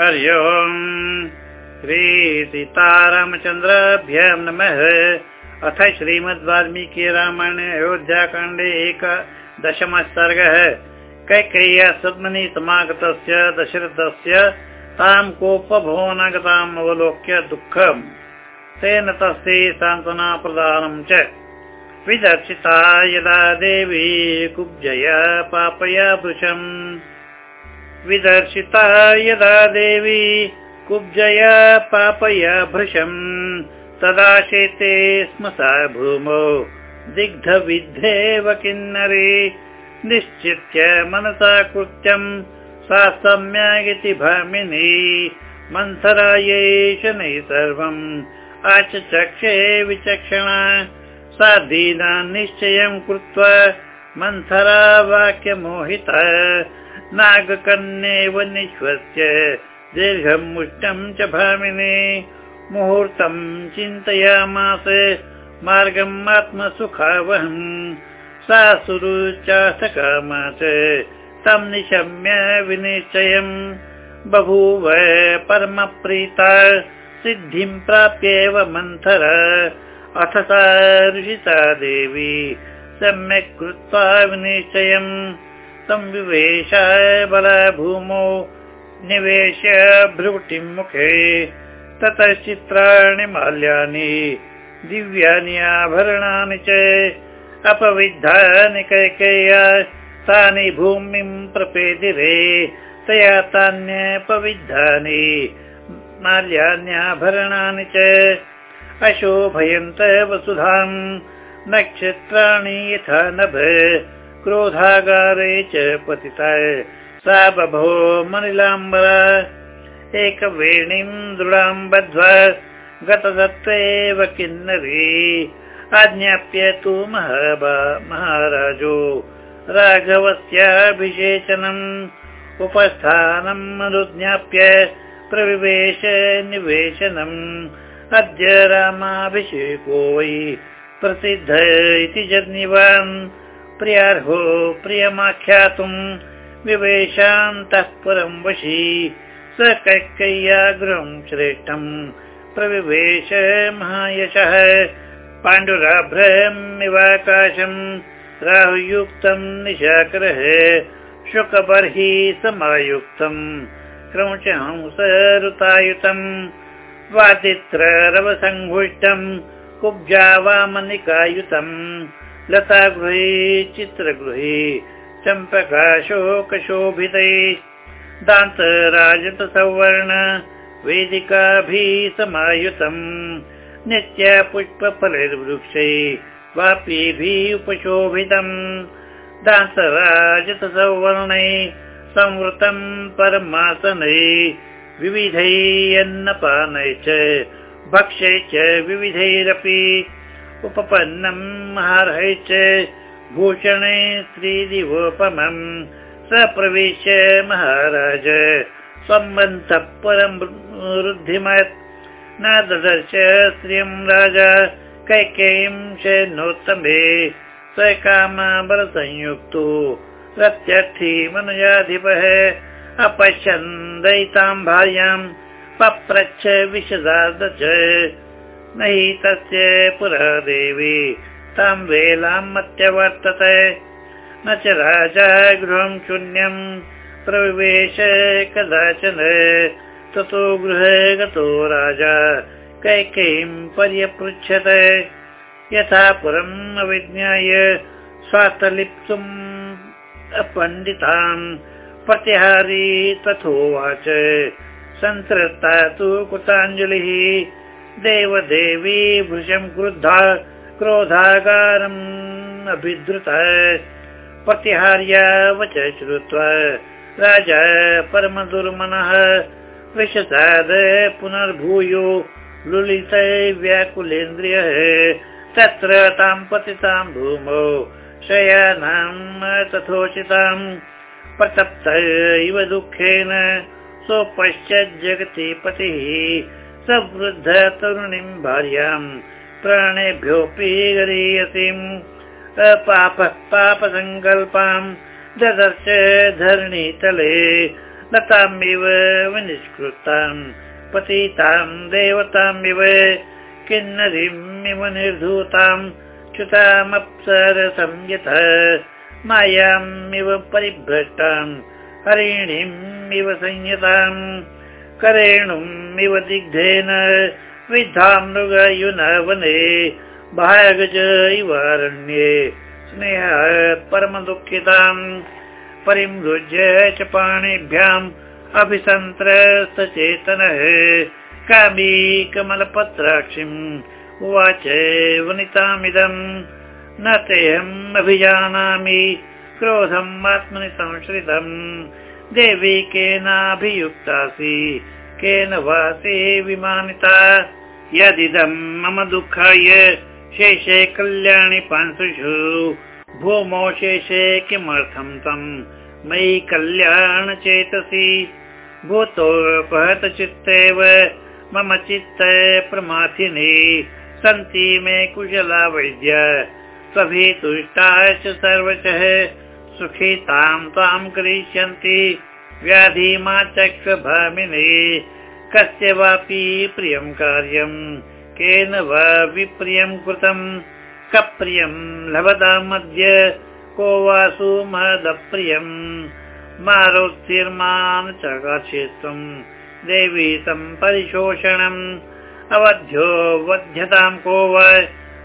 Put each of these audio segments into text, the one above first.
हरि ओम्। श्रीसीतारामचन्द्राभ्यां नमः। अथ श्रीमद् वाल्मीकि रामायणे अयोध्याकाण्डे एकदशमः सर्गः। कैकेय्या सद्मनि समागतस्य दशरथस्य तां कोपभवनगताम् अवलोक्य दुःखम्। तेन तस्यै सान्त्वना प्रदानं च। विदर्शिता यदा देवी कुब्जय पापया भृशम् विदर्शिता यदा देवी कुब्जया पापया भृशम् तदा शेते स्म सा भूमौ दिग्धविद्धेव किन्नरी। निश्चित्य मनसा कृत्यम् सा सम्यगिति भामिनी। मन्थरायै शनैः सर्वम् आचचक्षे विचक्षणा। सा दीना निश्चयम् कृत्वा मन्थरा वाक्यमोहिता नागकन्येव निःश्वस्य दीर्घम् मुष्टम् च भामिनी। मुहूर्तम् चिन्तयामास मार्गम् आत्मसुखावहम्। सा सुरुचासकामास तम् निशम्य विनिश्चयम्। बभूव परमप्रीता सिद्धिम् प्राप्येव मन्थर। अथ सा ऋषिता देवी सम्यक् कृत्वा विनिश्चयम् संविवेशाय बलभूमौ निवेश्य भ्रुवटिम् मुखे। ततः चित्राणि माल्यानि दिव्यानि आभरणानि च अपविद्धानि कैकेया तानि भूमिम् प्रपेदिरे। तया तान्यपविद्धानि माल्यान्याभरणानि च। अशोभयन्त वसुधाम् नक्षत्राणि यथा नभ क्रोधागारे च पतिता सा बभो मनिलाम्बरा एकवेणीम् दृढाम् बद्ध्वा गतदत्त्वेव किन्नरी। आज्ञाप्य तु महाराजो राघवस्याभिषेचनम् उपस्थानम् अनुज्ञाप्य प्रविवेश निवेशनम्। अद्य रामाभिषेको वै प्रसिद्ध इति जग्निवान् प्रियार्हो प्रियमाख्यातुम् विवेशान्तः परम् वशी। स कैकय्या गृहम् श्रेष्ठम् प्रविवेश महायशः। पाण्डुराभ्रमिवाकाशम् राहुयुक्तम् निशाकरः। शुकबर्हि समायुक्तम् क्रौचहंसरुतायुतम् वादित्ररवसङ्घुष्टम् कुब्जा वामनिकायुतम् लतागृहे चित्रगृहे चम्पकाशोकशोभितै दान्तराजतसौवर्ण वेदिकाभिः समायुतम् नित्य पुष्पफलैर्वृक्षै वापीभिः उपशोभितम् दान्तराजतसौवर्णै संवृतम् परमासनै विविधै अन्नपानै च भक्ष्यै च विविधैरपि उपपन्नम् महार्है च भूषणे श्रीदिवोपमम् स प्रविश्य महाराज। सम्बन्धः परम् वृद्धिमत् न ददर्श श्रियम् राजा। कैकेयीं च स कामाबलसंयुक्तो प्रत्यर्थी मनुजाधिपः। अपश्यन् दयिताम् भार्याम् पप्रच्छ विशदाद च न हि तस्य पुरा देवी ताम् वेलाम् मत्यवर्तते न च राजा गृहम् शून्यम् प्रविवेश कदाचन। ततो गृहे गतो राजा कैकेयीम् पर्यपृच्छत। यथा पुरम् अविज्ञाय स्वार्थलिप्तुम् अपण्डिताम् प्रतिहारी तथोवाच। सन्तृप्ता तु कृताञ्जलिः देवदेवी भृशम् क्रुद्धा क्रोधागारम् अभिद्रुतः। प्रतिहार्या श्रुत्वा राजा परमदुर्मनः विशसाद पुनर्भूयो। लुलित व्याकुलेन्द्रियः तत्र तां पतितां भूमौ। शयानाम् तथोचिताम् प्रतप्त इव दुःखेन। सोपश्चात् जगति पतिः सवृद्ध तरुणीं भार्याम् प्राणेभ्योऽपि गरीयसीम् अपापः पापसङ्कल्पाम् ददर्श धरणीतले लतामिव विनिष्कृताम् पतिताम् देवतामिव किन्नरीमिव निर्धूताम् च्युतामप्सरसंयत मायामिव परिभ्रष्टाम् हरिणीमिव संयताम् विद्धाम् मृगयुनवने भागज इवारण्ये स्नेह परमदुःखिताम् परिमृज्य च पाणिभ्याम् अभिसन्त्रस्तचेतनः कामी कमलपत्राक्षिम् उवाच वनितामिदम् न तेऽहम् अभिजानामि क्रोधम् आत्मनि संश्रितम्। देवी केनाभियुक्तासि केन वासि विमानिता। यदिदम् मम दुःखाय शेषे कल्याणि पांसुषु। भूमौ शेषे किमर्थं तम् मयि कल्याण चेतसि। भूतोपहत चित्तेव मम चित्त प्रमाथिनि। सन्ति मे कुशला वैद्य स्वभीतुष्टा च सर्वशः। सुखितां तां करिष्यन्ति व्याधिमा चक्षभामिनि कस्य वापि प्रियं कार्यम् केन वा विप्रियं कृतम् कप्रियं लभतामद्य को वासु महदप्रियम् मारोत्तीर्मान् च देवी तं परिशोषणम्। अवध्यो वध्यतां को वा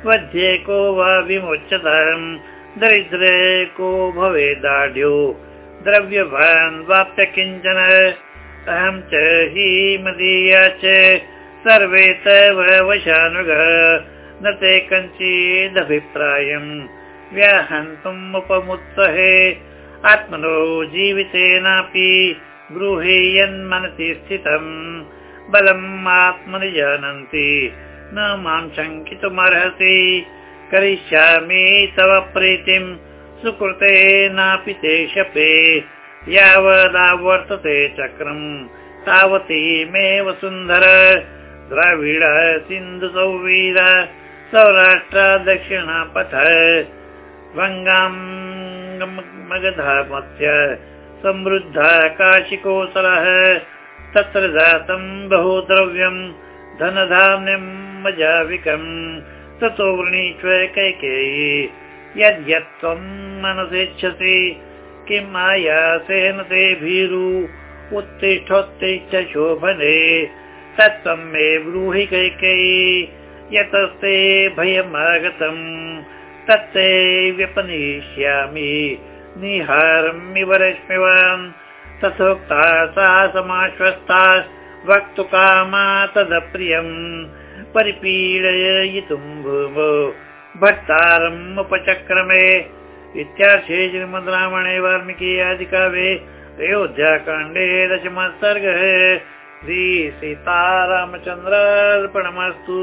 वध्ये को वा विमोच्यताम् दरिद्रे को भवेदाढ्यो द्रव्यवान् वाप्य किञ्चन। अहं च हि मदीया च। सर्वे तव वशानुग। न ते कञ्चिदभिप्रायम्। व्याहन्तुम् उपमुत्सहे आत्मनो जीवितेनापि ब्रूहि यन्मनसि स्थितम्। बलम् आत्मनि जानन्ति। न मां शङ्कितुमर्हसि। करिष्यामि तव प्रीतिम् सुकृतेनापि ते शपे यावदावर्तते चक्रम्। तावतीमेव सुन्दर द्रविड सिन्धु सौवीर सौराष्ट्र दक्षिणपथ मगधमस्य समृद्ध काशिकोसलः तत्र जातम् बहु द्रव्यम् धनधान्यम् मजाविकम् ततो वृणीष्व कैकेयी यद्यत् त्वम् मनसिच्छसि किम् आयासेन ते भीरु उत्तिष्ठोत्तिष्ठ शोभने तत्त्वम् मे ब्रूहि कैकेयी यतस्ते भयमागतम् तत्ते व्यपनिष्यामि निहारमिव रश्मिवान् तथोक्ता सा समाश्वस्ता वक्तुकामा तदप्रियम् परिपीडयितुम् भूमो भट्टारम् उपचक्रमे इत्यार्थे श्रीमद् रामायणे वाल्मीकि आदिकाव्ये अयोध्याकाण्डे दशमः सर्गः श्रीसीतारामचन्द्रार्पणमस्तु